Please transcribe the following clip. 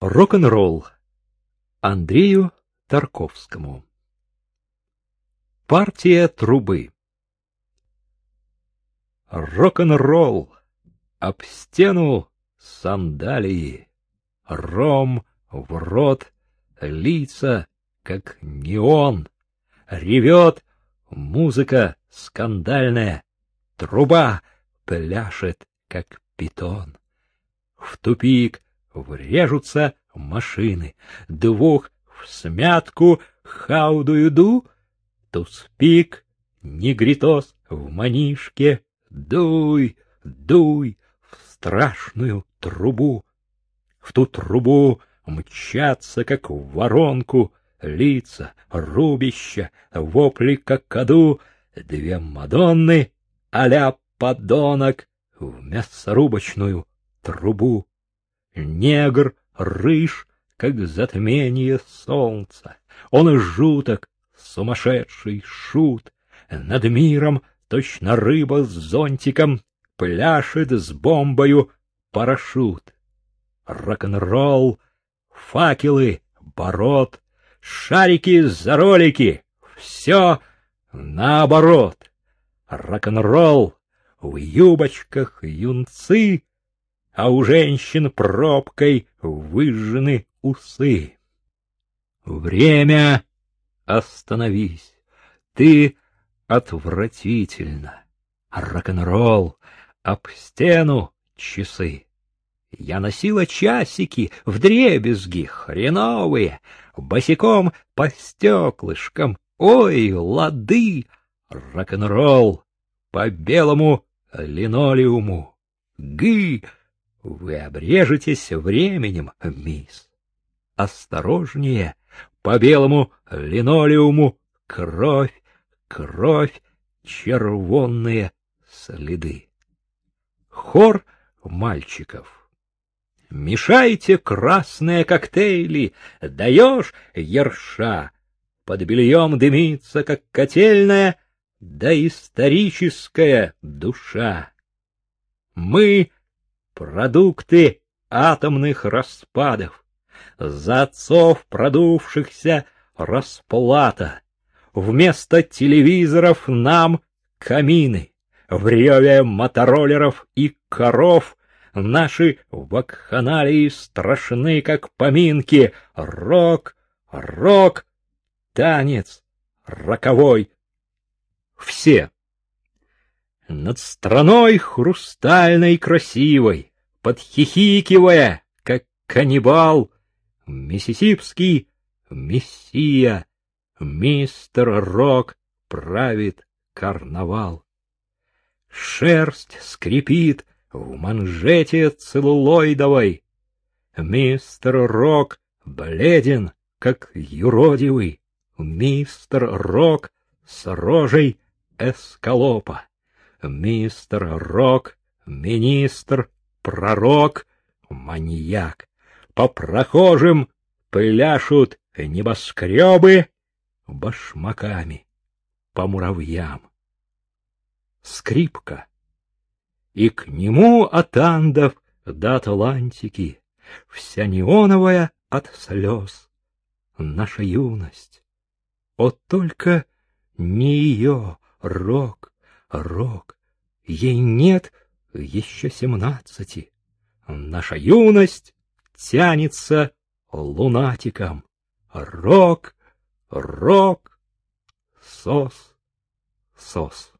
Рок-н-ролл Андрею Тарковскому. Партия трубы. Рок-н-ролл об стену сандалии, Ром в рот, лица, как неон, Ревет музыка скандальная, Труба пляшет, как питон. В тупик врежутся машины, двух в смятку хауду-юду, туспик, негритос в манишке, дуй, дуй в страшную трубу. В ту трубу мчатся, как в воронку, лица, рубища, вопли какаду, две Мадонны а-ля подонок в мясорубочную трубу. Негр, рыж, как затмение солнца. Он жуток, сумасшедший шут. Над миром, точно рыба с зонтиком, Пляшет с бомбою парашют. Рок-н-ролл, факелы, бород, Шарики за ролики, все наоборот. Рок-н-ролл, в юбочках юнцы, а у женщин пробкой выжжены усы. Время, остановись, ты отвратительно. Рок-н-ролл, об стену часы. Я носила часики в дребезги хреновые, босиком по стеклышкам. Ой, лады! Рок-н-ролл по белому линолеуму. Гы! Вы обрежетесь временем, мисс. Осторожнее, по белому линолеуму кровь, кровь, червонные следы. Хор мальчиков. Мешайте красные коктейли, даешь ерша. Под бельем дымится, как котельная, да историческая душа. Мы продукты атомных распадов, за отцов продувшихся расплата. Вместо телевизоров нам камины, в реве мотороллеров и коров наши вакханалии страшны, как поминки. Рок, рок, танец роковой. Все над страной хрустальной красивой, подхихикивая, как каннибал, Миссисипский мессия, мистер Рок правит карнавал. Шерсть скрипит в манжете целлулоидовой. Мистер Рок бледен, как юродивый. Мистер Рок с рожей эскалопа мистер Рок, министр, пророк, маньяк. По прохожим пляшут небоскребы башмаками по муравьям. Скрипка. И к нему от Андов до Атлантики вся неоновая от слез наша юность. О, только не ее рок, рок, ей нет еще семнадцати. Наша юность тянется лунатиком. Рок, рок, сос, сос.